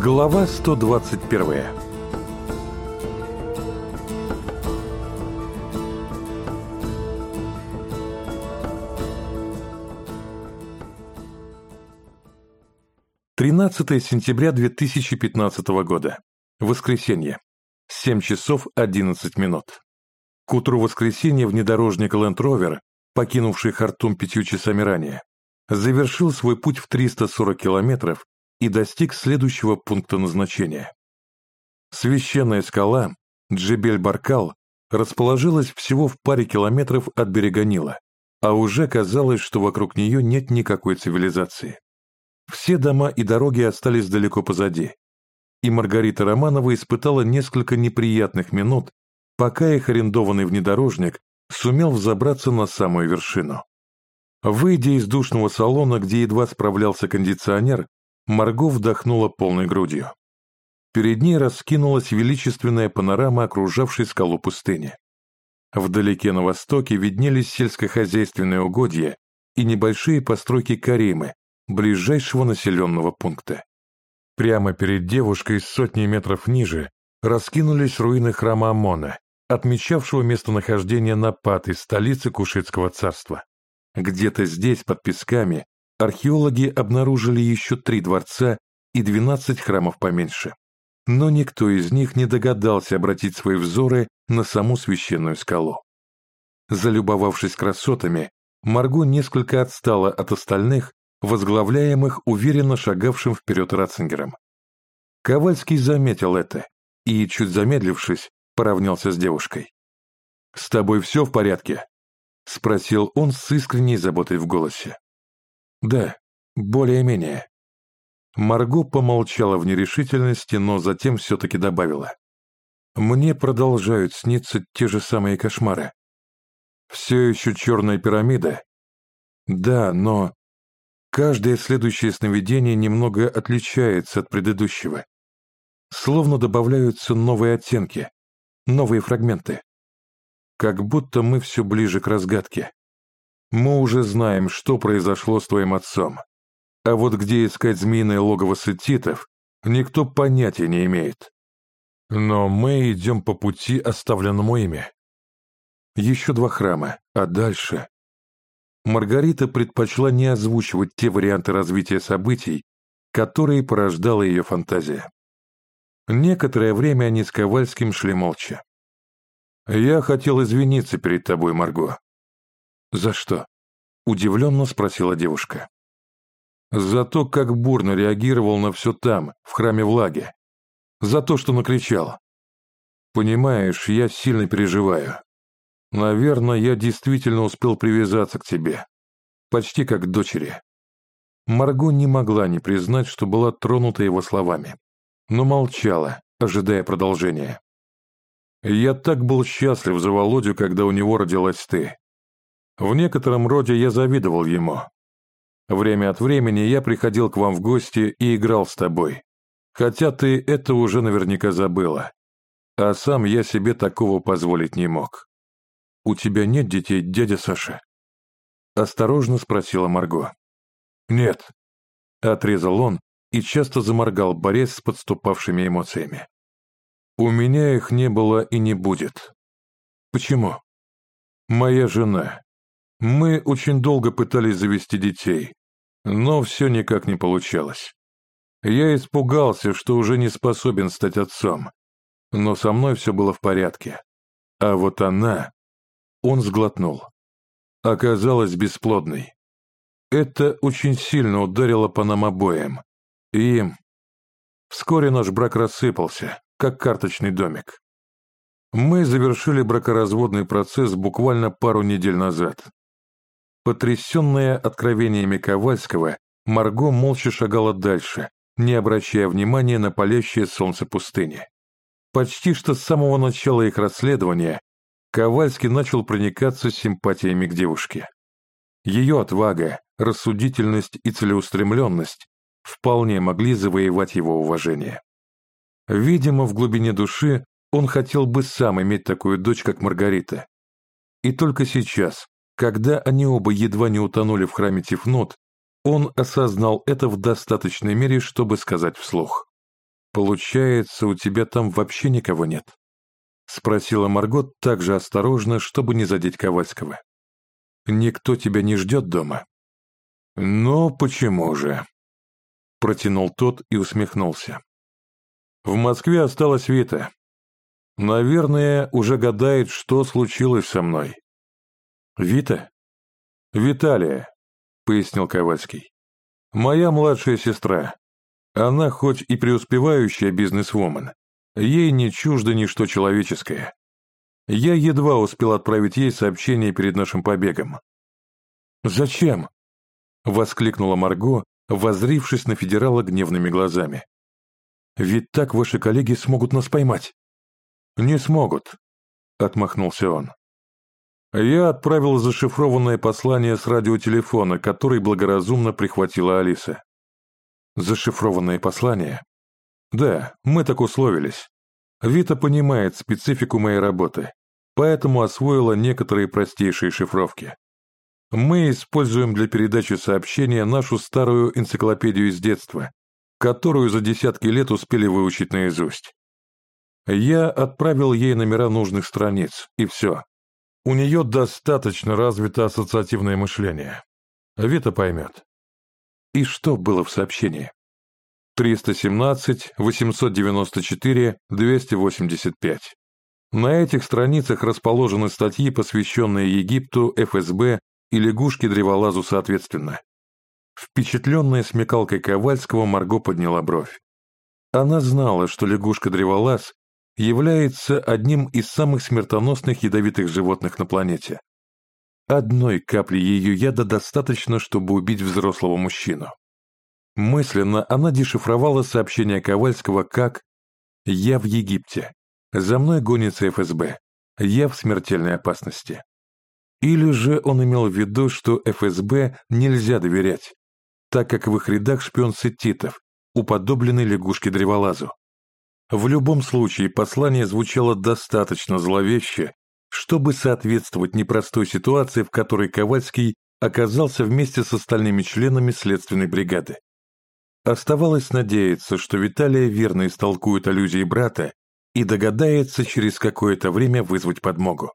Глава 121 13 сентября 2015 года. Воскресенье. 7 часов 11 минут. К утру воскресенья внедорожник Land Rover, покинувший Хартум пятью часами ранее, завершил свой путь в 340 километров и достиг следующего пункта назначения. Священная скала Джебель-Баркал расположилась всего в паре километров от берега Нила, а уже казалось, что вокруг нее нет никакой цивилизации. Все дома и дороги остались далеко позади, и Маргарита Романова испытала несколько неприятных минут, пока их арендованный внедорожник сумел взобраться на самую вершину. Выйдя из душного салона, где едва справлялся кондиционер, Марго вдохнула полной грудью. Перед ней раскинулась величественная панорама окружавшей скалу пустыни. Вдалеке на востоке виднелись сельскохозяйственные угодья и небольшие постройки Каримы, ближайшего населенного пункта. Прямо перед девушкой сотни метров ниже раскинулись руины храма Амона, отмечавшего местонахождение Напаты, столицы Кушитского царства. Где-то здесь, под песками, археологи обнаружили еще три дворца и 12 храмов поменьше. Но никто из них не догадался обратить свои взоры на саму священную скалу. Залюбовавшись красотами, Марго несколько отстала от остальных, возглавляемых уверенно шагавшим вперед Ратцингером. Ковальский заметил это и, чуть замедлившись, поравнялся с девушкой. «С тобой все в порядке?» — спросил он с искренней заботой в голосе. «Да, более-менее». Марго помолчала в нерешительности, но затем все-таки добавила. «Мне продолжают сниться те же самые кошмары. Все еще черная пирамида? Да, но каждое следующее сновидение немного отличается от предыдущего. Словно добавляются новые оттенки, новые фрагменты. Как будто мы все ближе к разгадке. Мы уже знаем, что произошло с твоим отцом. А вот где искать змеиное логово сетитов, никто понятия не имеет. Но мы идем по пути, оставленному ими. Еще два храма, а дальше... Маргарита предпочла не озвучивать те варианты развития событий, которые порождала ее фантазия. Некоторое время они с Ковальским шли молча. «Я хотел извиниться перед тобой, Марго». «За что?» — удивленно спросила девушка. «За то, как бурно реагировал на все там, в храме влаги. За то, что накричал. Понимаешь, я сильно переживаю. Наверное, я действительно успел привязаться к тебе. Почти как к дочери». Марго не могла не признать, что была тронута его словами но молчала, ожидая продолжения. «Я так был счастлив за Володю, когда у него родилась ты. В некотором роде я завидовал ему. Время от времени я приходил к вам в гости и играл с тобой, хотя ты это уже наверняка забыла. А сам я себе такого позволить не мог. У тебя нет детей, дядя Саша?» Осторожно спросила Марго. «Нет», — отрезал он, и часто заморгал, борясь с подступавшими эмоциями. «У меня их не было и не будет. Почему? Моя жена. Мы очень долго пытались завести детей, но все никак не получалось. Я испугался, что уже не способен стать отцом, но со мной все было в порядке. А вот она... Он сглотнул. Оказалась бесплодной. Это очень сильно ударило по нам обоим. И вскоре наш брак рассыпался, как карточный домик. Мы завершили бракоразводный процесс буквально пару недель назад. Потрясенная откровениями Ковальского, Марго молча шагала дальше, не обращая внимания на палящее солнце пустыни. Почти что с самого начала их расследования Ковальский начал проникаться симпатиями к девушке. Ее отвага, рассудительность и целеустремленность вполне могли завоевать его уважение. Видимо, в глубине души он хотел бы сам иметь такую дочь, как Маргарита. И только сейчас, когда они оба едва не утонули в храме Тифнот, он осознал это в достаточной мере, чтобы сказать вслух. Получается, у тебя там вообще никого нет? Спросила Маргот так же осторожно, чтобы не задеть Ковальского. Никто тебя не ждет дома? Ну, почему же? Протянул тот и усмехнулся. В Москве осталась Вита. Наверное, уже гадает, что случилось со мной. Вита? Виталия, пояснил Ковальский. Моя младшая сестра. Она хоть и преуспевающая бизнесвумен, ей не чуждо ничто человеческое. Я едва успел отправить ей сообщение перед нашим побегом. «Зачем?» — воскликнула Марго, возрившись на федерала гневными глазами. «Ведь так ваши коллеги смогут нас поймать». «Не смогут», — отмахнулся он. Я отправил зашифрованное послание с радиотелефона, который благоразумно прихватила Алиса. Зашифрованное послание? Да, мы так условились. Вита понимает специфику моей работы, поэтому освоила некоторые простейшие шифровки. Мы используем для передачи сообщения нашу старую энциклопедию из детства, которую за десятки лет успели выучить наизусть. Я отправил ей номера нужных страниц, и все. У нее достаточно развито ассоциативное мышление. Вита поймет. И что было в сообщении? 317, 894, 285. На этих страницах расположены статьи, посвященные Египту, ФСБ и лягушке-древолазу соответственно. Впечатленная смекалкой Ковальского, Марго подняла бровь. Она знала, что лягушка-древолаз является одним из самых смертоносных ядовитых животных на планете. Одной капли ее яда достаточно, чтобы убить взрослого мужчину. Мысленно она дешифровала сообщение Ковальского как «Я в Египте. За мной гонится ФСБ. Я в смертельной опасности». Или же он имел в виду, что ФСБ нельзя доверять, так как в их рядах шпион Сетитов, уподобленный лягушке-древолазу. В любом случае, послание звучало достаточно зловеще, чтобы соответствовать непростой ситуации, в которой Ковальский оказался вместе с остальными членами следственной бригады. Оставалось надеяться, что Виталия верно истолкует аллюзии брата и догадается через какое-то время вызвать подмогу.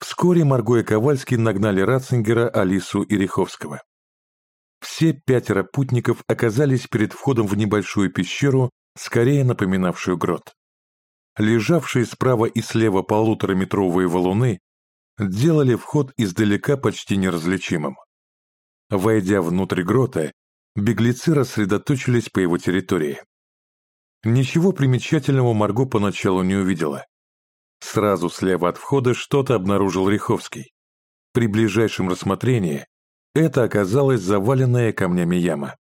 Вскоре Марго и Ковальский нагнали Ратцингера, Алису и Риховского. Все пятеро путников оказались перед входом в небольшую пещеру скорее напоминавшую грот. Лежавшие справа и слева полутораметровые валуны делали вход издалека почти неразличимым. Войдя внутрь грота, беглецы рассредоточились по его территории. Ничего примечательного Марго поначалу не увидела. Сразу слева от входа что-то обнаружил Риховский. При ближайшем рассмотрении это оказалась заваленная камнями яма.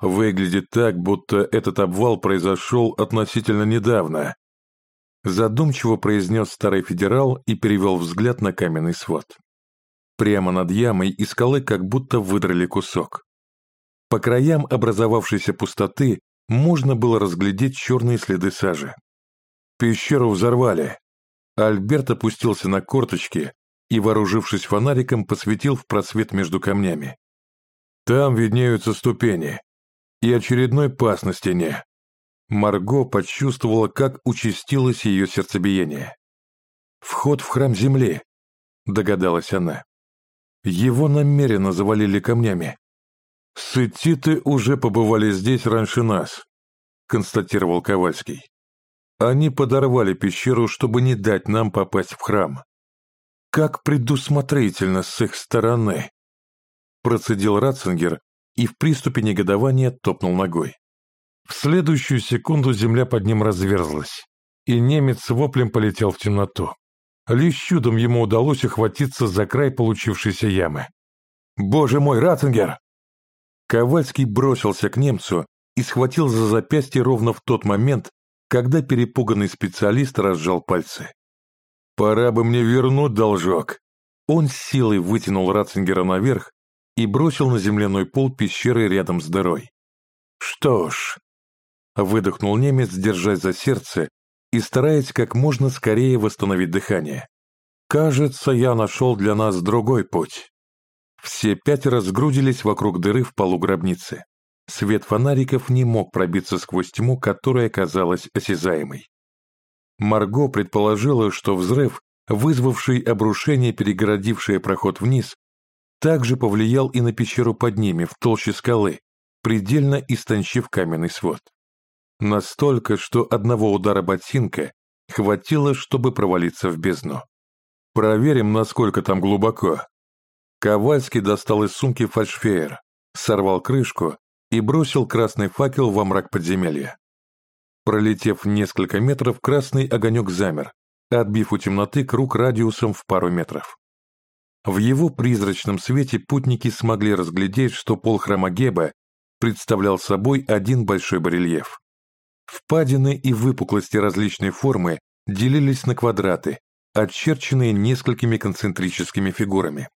Выглядит так, будто этот обвал произошел относительно недавно. Задумчиво произнес старый федерал и перевел взгляд на каменный свод. Прямо над ямой из скалы как будто выдрали кусок. По краям образовавшейся пустоты можно было разглядеть черные следы сажи. Пещеру взорвали. Альберт опустился на корточки и, вооружившись фонариком, посветил в просвет между камнями. Там виднеются ступени и очередной пас на стене. Марго почувствовала, как участилось ее сердцебиение. «Вход в храм земли», — догадалась она. «Его намеренно завалили камнями». «Сытиты уже побывали здесь раньше нас», — констатировал Ковальский. «Они подорвали пещеру, чтобы не дать нам попасть в храм». «Как предусмотрительно с их стороны», — процедил Ратцингер, и в приступе негодования топнул ногой. В следующую секунду земля под ним разверзлась, и немец воплем полетел в темноту. Лишь чудом ему удалось ухватиться за край получившейся ямы. «Боже мой, Ратцингер!» Ковальский бросился к немцу и схватил за запястье ровно в тот момент, когда перепуганный специалист разжал пальцы. «Пора бы мне вернуть должок!» Он силой вытянул Ратцингера наверх и бросил на земляной пол пещеры рядом с дырой. «Что ж...» — выдохнул немец, держась за сердце и стараясь как можно скорее восстановить дыхание. «Кажется, я нашел для нас другой путь». Все пятеро сгрудились вокруг дыры в полу гробницы. Свет фонариков не мог пробиться сквозь тьму, которая казалась осязаемой. Марго предположила, что взрыв, вызвавший обрушение, перегородившее проход вниз, также повлиял и на пещеру под ними, в толще скалы, предельно истончив каменный свод. Настолько, что одного удара ботинка хватило, чтобы провалиться в бездну. «Проверим, насколько там глубоко». Ковальский достал из сумки фальшфеер, сорвал крышку и бросил красный факел во мрак подземелья. Пролетев несколько метров, красный огонек замер, отбив у темноты круг радиусом в пару метров. В его призрачном свете путники смогли разглядеть, что пол храма Геба представлял собой один большой барельеф. Впадины и выпуклости различной формы делились на квадраты, очерченные несколькими концентрическими фигурами.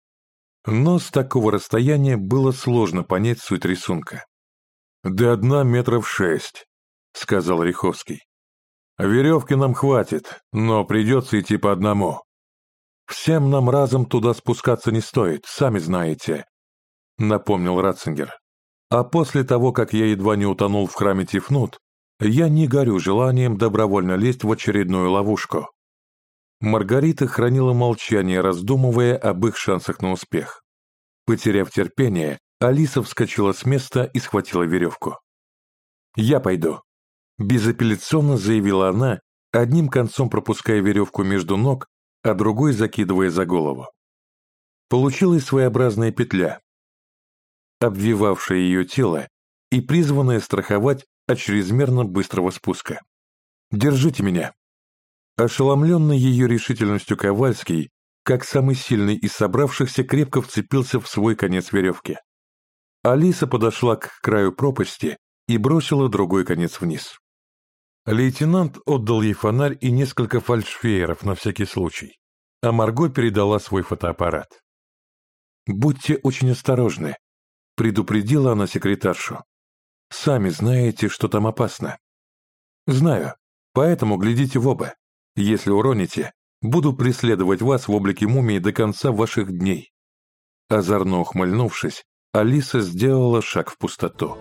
Но с такого расстояния было сложно понять суть рисунка. «До дна метров шесть», — сказал Риховский. «Веревки нам хватит, но придется идти по одному. Всем нам разом туда спускаться не стоит, сами знаете», — напомнил Ратцингер. «А после того, как я едва не утонул в храме Тифнут, я не горю желанием добровольно лезть в очередную ловушку». Маргарита хранила молчание, раздумывая об их шансах на успех. Потеряв терпение, Алиса вскочила с места и схватила веревку. «Я пойду», – безапелляционно заявила она, одним концом пропуская веревку между ног, а другой закидывая за голову. Получилась своеобразная петля, обвивавшая ее тело и призванная страховать от чрезмерно быстрого спуска. «Держите меня!» Ошеломленный ее решительностью Ковальский, как самый сильный из собравшихся, крепко вцепился в свой конец веревки. Алиса подошла к краю пропасти и бросила другой конец вниз. Лейтенант отдал ей фонарь и несколько фальшфееров на всякий случай, а Марго передала свой фотоаппарат. «Будьте очень осторожны», — предупредила она секретаршу. «Сами знаете, что там опасно». «Знаю, поэтому глядите в оба. Если уроните, буду преследовать вас в облике мумии до конца ваших дней». Озорно ухмыльнувшись, Алиса сделала шаг в пустоту.